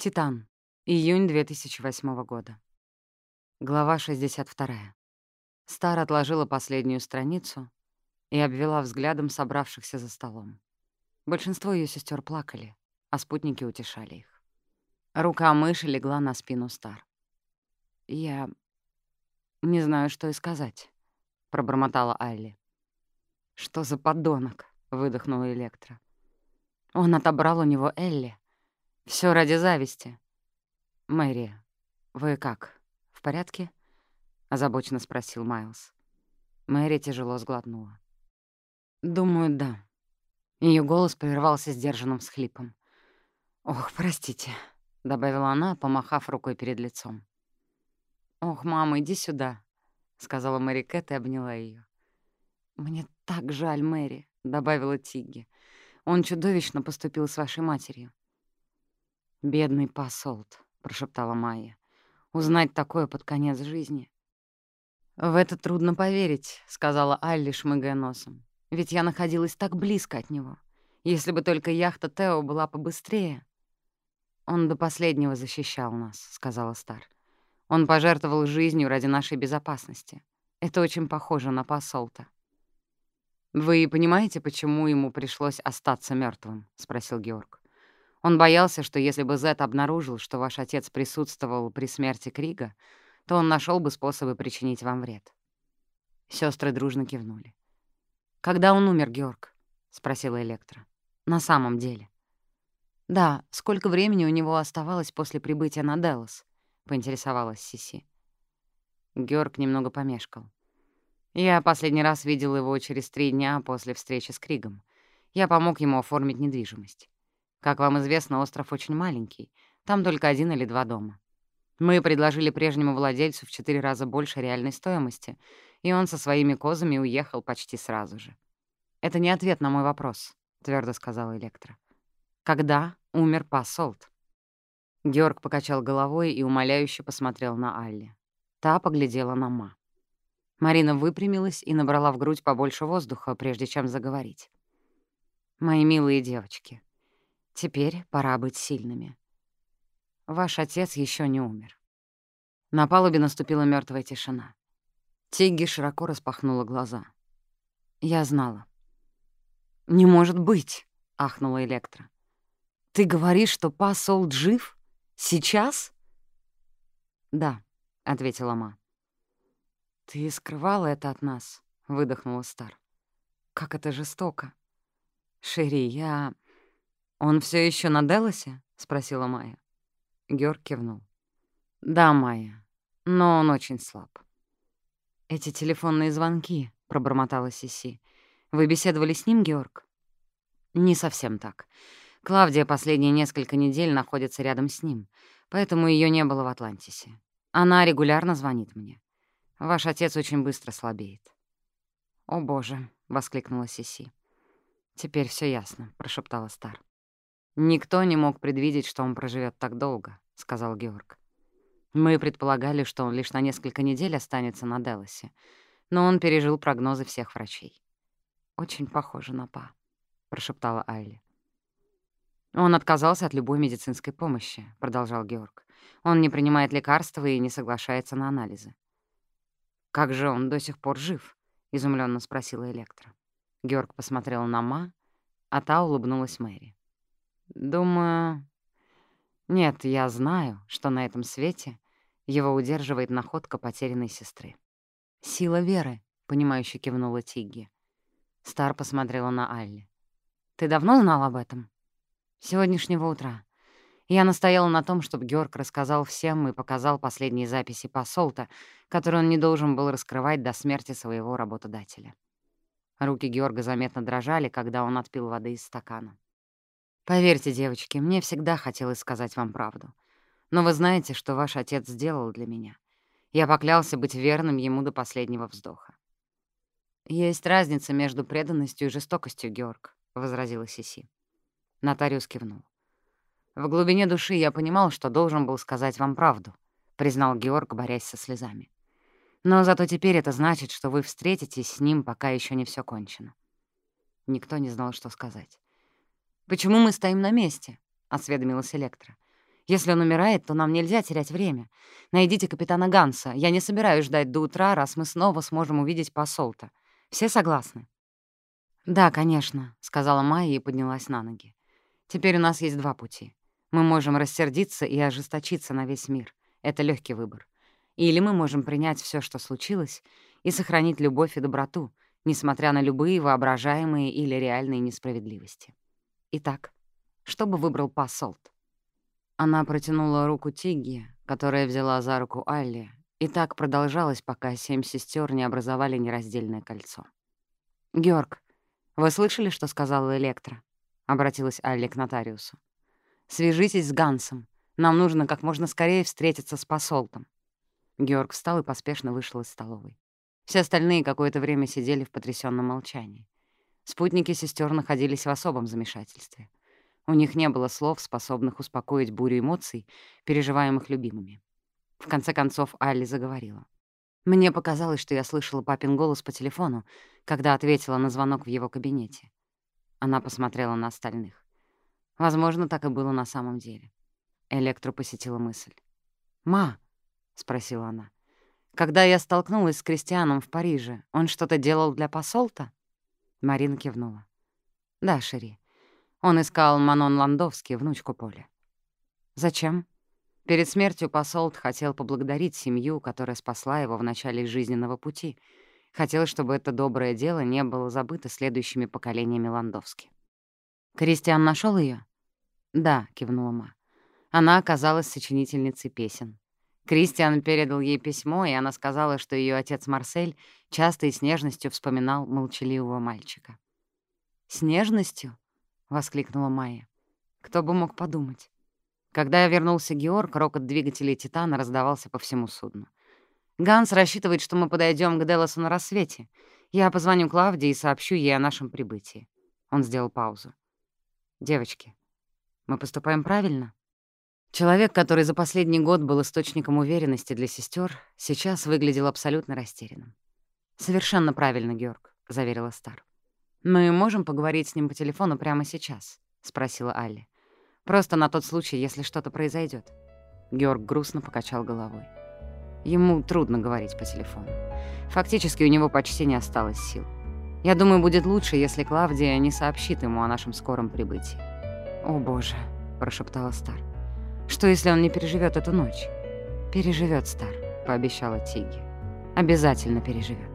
Титан. Июнь 2008 года. Глава 62. Стар отложила последнюю страницу и обвела взглядом собравшихся за столом. Большинство ее сестер плакали, а спутники утешали их. Рука мыши легла на спину Стар. «Я не знаю, что и сказать», — пробормотала Айли. «Что за подонок?» — выдохнула Электра. «Он отобрал у него Элли. Все ради зависти. Мэри, вы как, в порядке? озабоченно спросил Майлз. Мэри тяжело сглотнула. Думаю, да. Ее голос прервался сдержанным всхлипом. «Ох, простите», — добавила она, помахав рукой перед лицом. «Ох, мама, иди сюда», — сказала Мэри Кэт и обняла ее. «Мне так жаль, Мэри», — добавила Тигги. «Он чудовищно поступил с вашей матерью. «Бедный посолт», — прошептала Майя. «Узнать такое под конец жизни». «В это трудно поверить», — сказала Алли, шмыгая носом. «Ведь я находилась так близко от него. Если бы только яхта Тео была побыстрее...» «Он до последнего защищал нас», — сказала Стар. «Он пожертвовал жизнью ради нашей безопасности. Это очень похоже на посолта». «Вы понимаете, почему ему пришлось остаться мертвым? спросил Георг. Он боялся, что если бы Зет обнаружил, что ваш отец присутствовал при смерти Крига, то он нашел бы способы причинить вам вред. Сестры дружно кивнули. «Когда он умер, Георг?» — спросила Электра. «На самом деле». «Да, сколько времени у него оставалось после прибытия на Делос?» — поинтересовалась Сиси. Георг немного помешкал. «Я последний раз видел его через три дня после встречи с Кригом. Я помог ему оформить недвижимость. Как вам известно, остров очень маленький. Там только один или два дома. Мы предложили прежнему владельцу в четыре раза больше реальной стоимости, и он со своими козами уехал почти сразу же. «Это не ответ на мой вопрос», — твердо сказала Электра. «Когда умер Пассолт?» Георг покачал головой и умоляюще посмотрел на Алли. Та поглядела на Ма. Марина выпрямилась и набрала в грудь побольше воздуха, прежде чем заговорить. «Мои милые девочки, Теперь пора быть сильными. Ваш отец еще не умер. На палубе наступила мертвая тишина. Тигги широко распахнула глаза. Я знала. «Не может быть!» — ахнула Электра. «Ты говоришь, что посол жив? Сейчас?» «Да», — ответила Ма. «Ты скрывала это от нас», — выдохнула Стар. «Как это жестоко!» «Шерри, я...» «Он все еще на Делосе?» — спросила Майя. Георг кивнул. «Да, Майя, но он очень слаб». «Эти телефонные звонки», — пробормотала Сиси. «Вы беседовали с ним, Георг?» «Не совсем так. Клавдия последние несколько недель находится рядом с ним, поэтому ее не было в Атлантисе. Она регулярно звонит мне. Ваш отец очень быстро слабеет». «О, боже!» — воскликнула Сиси. «Теперь все ясно», — прошептала Стар. «Никто не мог предвидеть, что он проживет так долго», — сказал Георг. «Мы предполагали, что он лишь на несколько недель останется на Делосе, но он пережил прогнозы всех врачей». «Очень похоже на Па», — прошептала Айли. «Он отказался от любой медицинской помощи», — продолжал Георг. «Он не принимает лекарства и не соглашается на анализы». «Как же он до сих пор жив?» — изумленно спросила Электра. Георг посмотрел на Ма, а та улыбнулась Мэри. Думаю... Нет, я знаю, что на этом свете его удерживает находка потерянной сестры. «Сила веры», — понимающе кивнула Тигги. Стар посмотрела на Алли. «Ты давно знал об этом?» «Сегодняшнего утра. Я настояла на том, чтобы Георг рассказал всем и показал последние записи посолта, которые он не должен был раскрывать до смерти своего работодателя». Руки Георга заметно дрожали, когда он отпил воды из стакана. Поверьте, девочки, мне всегда хотелось сказать вам правду. Но вы знаете, что ваш отец сделал для меня. Я поклялся быть верным ему до последнего вздоха. «Есть разница между преданностью и жестокостью, Георг», — возразила Сиси. Нотариус кивнул. «В глубине души я понимал, что должен был сказать вам правду», — признал Георг, борясь со слезами. «Но зато теперь это значит, что вы встретитесь с ним, пока еще не все кончено». Никто не знал, что сказать. «Почему мы стоим на месте?» — осведомилась Электра. Если он умирает, то нам нельзя терять время. Найдите капитана Ганса. Я не собираюсь ждать до утра, раз мы снова сможем увидеть посолта. Все согласны?» «Да, конечно», — сказала Майя и поднялась на ноги. «Теперь у нас есть два пути. Мы можем рассердиться и ожесточиться на весь мир. Это легкий выбор. Или мы можем принять все, что случилось, и сохранить любовь и доброту, несмотря на любые воображаемые или реальные несправедливости. Итак, что бы выбрал посолт? Она протянула руку Тигги, которая взяла за руку Алли, и так продолжалось, пока семь сестер не образовали нераздельное кольцо. «Георг, вы слышали, что сказала Электра?» — обратилась Алли к нотариусу. «Свяжитесь с Гансом. Нам нужно как можно скорее встретиться с посолтом». Георг встал и поспешно вышел из столовой. Все остальные какое-то время сидели в потрясённом молчании. Спутники сестер находились в особом замешательстве — у них не было слов, способных успокоить бурю эмоций, переживаемых любимыми. В конце концов Алли заговорила. Мне показалось, что я слышала папин голос по телефону, когда ответила на звонок в его кабинете. Она посмотрела на остальных. Возможно, так и было на самом деле. Электру посетила мысль. «Ма», — спросила она, — «когда я столкнулась с Кристианом в Париже, он что-то делал для посолта?» Марина кивнула. «Да, Шери. Он искал Манон Ландовский, внучку Поля. Зачем? Перед смертью посол хотел поблагодарить семью, которая спасла его в начале жизненного пути. Хотел, чтобы это доброе дело не было забыто следующими поколениями Ландовски. «Кристиан нашел ее? «Да», — кивнула Ма. Она оказалась сочинительницей песен. Кристиан передал ей письмо, и она сказала, что ее отец Марсель часто и с нежностью вспоминал молчаливого мальчика. «С нежностью?» — воскликнула Майя. «Кто бы мог подумать?» Когда я вернулся Георг, рокот двигателей «Титана» раздавался по всему судну. «Ганс рассчитывает, что мы подойдем к Делосу на рассвете. Я позвоню Клавдии и сообщу ей о нашем прибытии». Он сделал паузу. «Девочки, мы поступаем правильно?» Человек, который за последний год был источником уверенности для сестер, сейчас выглядел абсолютно растерянным. «Совершенно правильно, Георг», — заверила Стар. «Мы можем поговорить с ним по телефону прямо сейчас?» — спросила Алли. «Просто на тот случай, если что-то произойдет. Георг грустно покачал головой. Ему трудно говорить по телефону. Фактически у него почти не осталось сил. Я думаю, будет лучше, если Клавдия не сообщит ему о нашем скором прибытии. «О, боже», — прошептала Стар. «Что, если он не переживет эту ночь?» «Переживет, Стар», — пообещала Тиги. «Обязательно переживет.